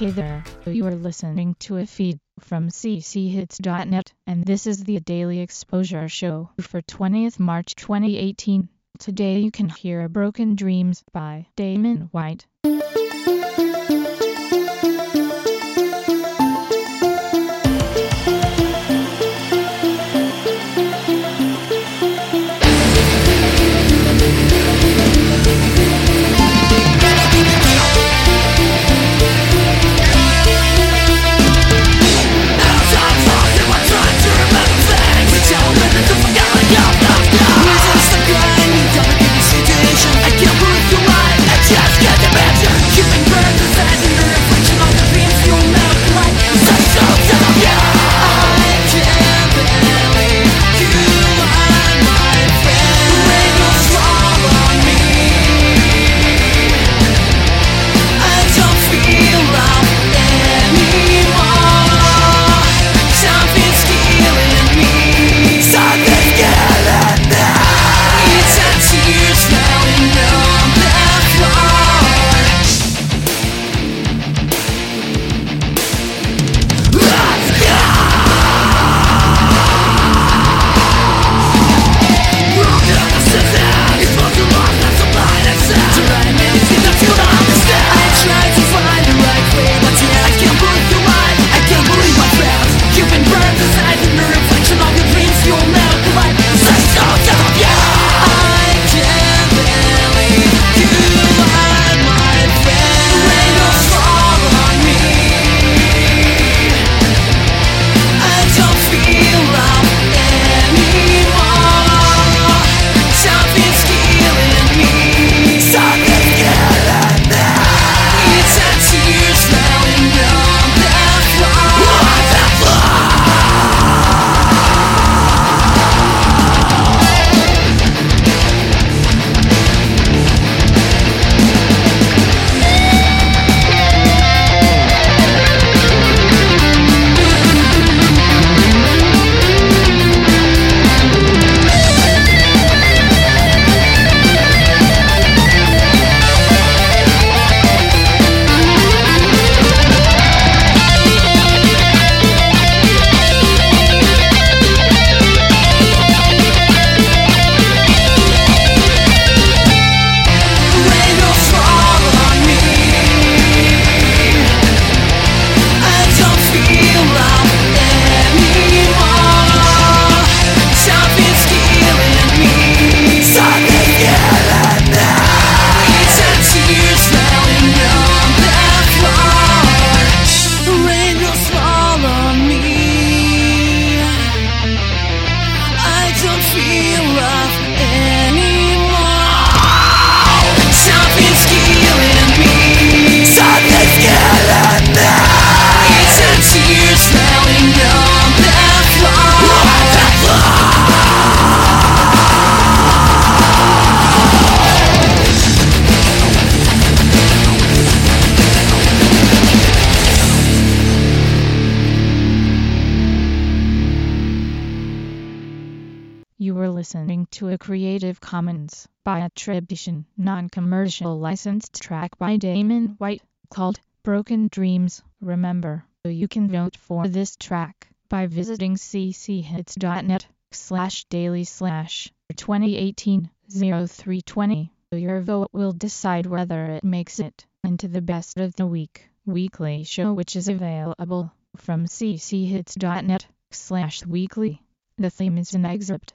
Hey there, you are listening to a feed from cchits.net, and this is the Daily Exposure Show for 20th March 2018. Today you can hear a Broken Dreams by Damon White. You were listening to a Creative Commons by attribution, non-commercial licensed track by Damon White, called Broken Dreams. Remember, you can vote for this track by visiting cchits.net slash daily slash 2018 0320. Your vote will decide whether it makes it into the best of the week weekly show which is available from cchits.net slash weekly. The theme is an excerpt